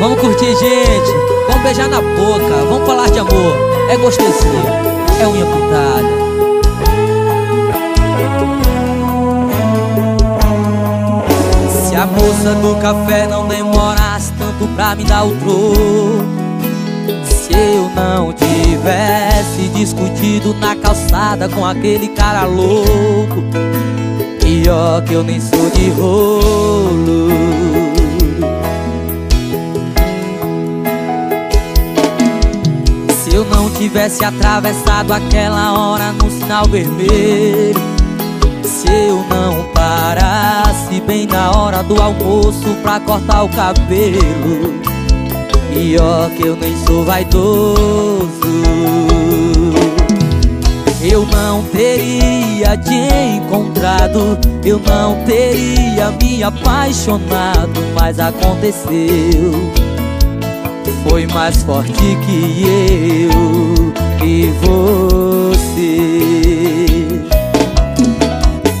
Vamos curtir, gente. Vamos beijar na boca. Vamos falar de amor. É gostosinho. É unha pintada. Se a moça do café não demorasse tanto pra me dar o troco Se eu não tivesse discutido na calçada com aquele cara louco Pior que eu nem sou de rolo eu não tivesse atravessado aquela hora no sinal vermelho Se eu não parasse bem na hora do almoço pra cortar o cabelo E ó que eu nem sou vaidoso. Eu não teria te encontrado Eu não teria me apaixonado Mas aconteceu foi mais forte que eu e você.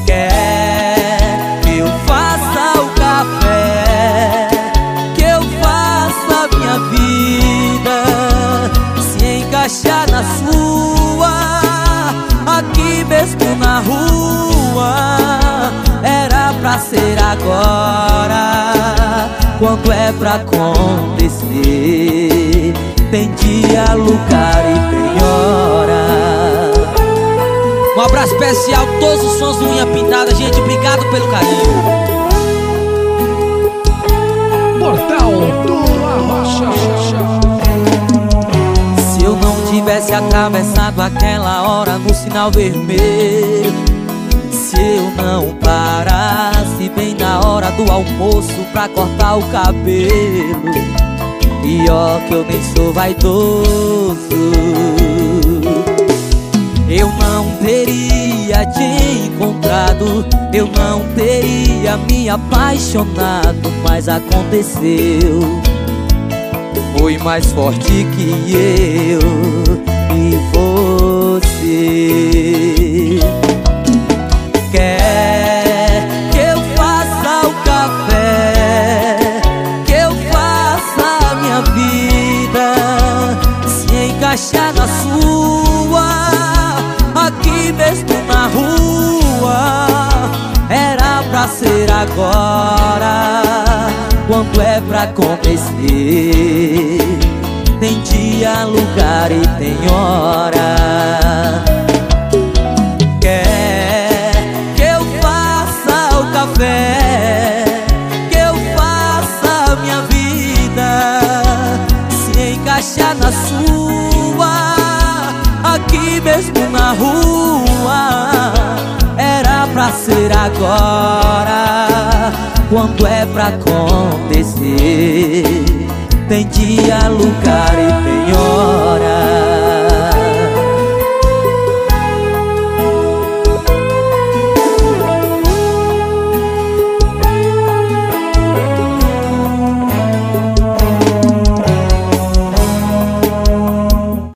Quer que eu faça o café, que eu faça a minha vida se encaixar na sua, aqui mesmo na rua. Era pra ser agora quando é pra acontecer Tem dia, lugar e tem hora Um abraço especial, todos os sons do Unha Pintada Gente, obrigado pelo carinho. Portal do Arrocha. Se eu não tivesse atravessado aquela hora no sinal vermelho se eu não parasse bem na hora do almoço pra cortar o cabelo E ó que eu nem sou vaidoso Eu não teria te encontrado Eu não teria me apaixonado Mas aconteceu. Foi mais forte que eu Encaixar na sua Aqui mesmo na rua. Era pra ser agora Quando é pra acontecer Tem dia, lugar e tem hora. Café? Que eu faça minha vida Se encaixar na sua Mesmo na rua Era pra ser agora. Quando é pra acontecer Tem dia, lugar e tem hora